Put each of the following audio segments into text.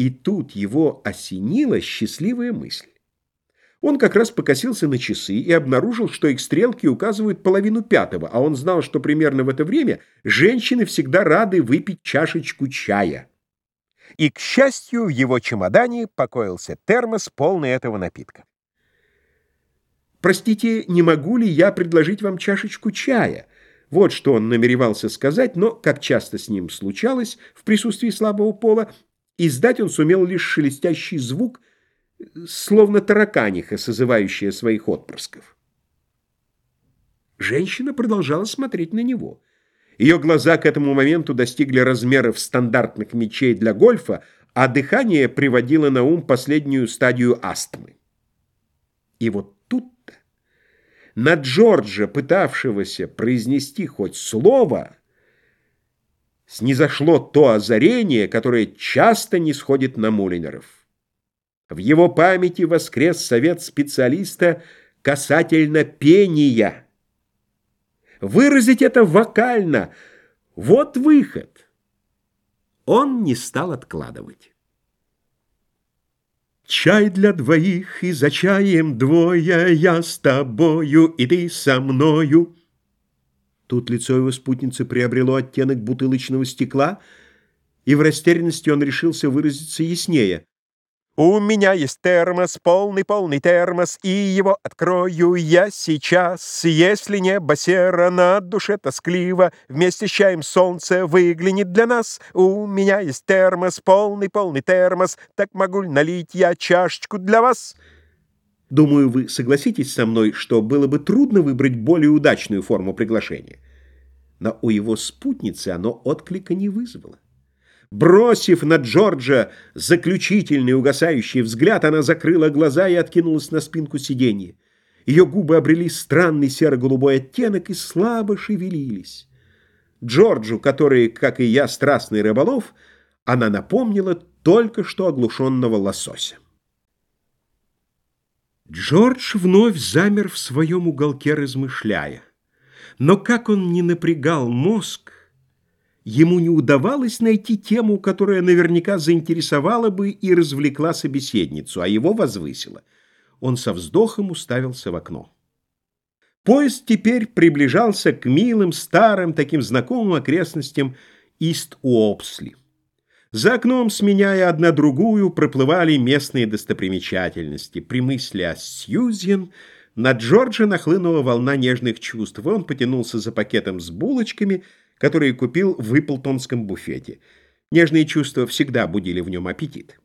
И тут его осенила счастливая мысль. Он как раз покосился на часы и обнаружил, что их стрелки указывают половину пятого, а он знал, что примерно в это время женщины всегда рады выпить чашечку чая. И, к счастью, в его чемодане покоился термос, полный этого напитка. «Простите, не могу ли я предложить вам чашечку чая?» Вот что он намеревался сказать, но, как часто с ним случалось, в присутствии слабого пола, издать он сумел лишь шелестящий звук, словно тараканиха, созывающая своих отпрысков. Женщина продолжала смотреть на него. Ее глаза к этому моменту достигли размеров стандартных мечей для гольфа, а дыхание приводило на ум последнюю стадию астмы. И вот тут-то, на Джорджа, пытавшегося произнести хоть слово, снизошло то озарение, которое часто не сходит на мулинеров. В его памяти воскрес совет специалиста касательно пения. Выразить это вокально — вот выход. Он не стал откладывать. Чай для двоих, и за чаем двое, я с тобою, и ты со мною. Тут лицо его спутницы приобрело оттенок бутылочного стекла, и в растерянности он решился выразиться яснее. У меня есть термос, полный-полный термос, и его открою я сейчас. Если небо серо, на душе тоскливо, вместе с чаем солнце выглянет для нас. У меня есть термос, полный-полный термос, так могу ли налить я чашечку для вас? Думаю, вы согласитесь со мной, что было бы трудно выбрать более удачную форму приглашения. Но у его спутницы оно отклика не вызвало. Бросив на Джорджа заключительный угасающий взгляд, она закрыла глаза и откинулась на спинку сиденья. Ее губы обрели странный серо-голубой оттенок и слабо шевелились. Джорджу, который, как и я, страстный рыболов, она напомнила только что оглушенного лосося. Джордж вновь замер в своем уголке, размышляя. Но как он не напрягал мозг, ему не удавалось найти тему, которая наверняка заинтересовала бы и развлекла собеседницу, а его возвысила. Он со вздохом уставился в окно. Поезд теперь приближался к милым, старым, таким знакомым окрестностям Ист-Уопсли. За окном, сменяя одна другую, проплывали местные достопримечательности. При мысли о Сьюзен на Джорджа нахлынула волна нежных чувств, и он потянулся за пакетом с булочками — которые купил в Иплтонском буфете. Нежные чувства всегда будили в нем аппетит.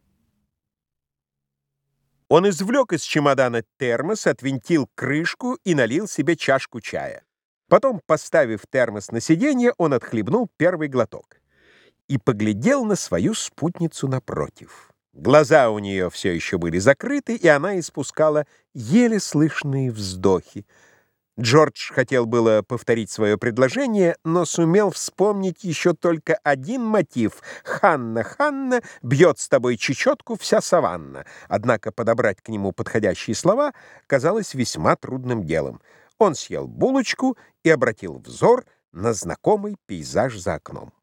Он извлек из чемодана термос, отвинтил крышку и налил себе чашку чая. Потом, поставив термос на сиденье, он отхлебнул первый глоток и поглядел на свою спутницу напротив. Глаза у нее все еще были закрыты, и она испускала еле слышные вздохи. Джордж хотел было повторить свое предложение, но сумел вспомнить еще только один мотив. «Ханна, Ханна, бьет с тобой чечетку вся саванна». Однако подобрать к нему подходящие слова казалось весьма трудным делом. Он съел булочку и обратил взор на знакомый пейзаж за окном.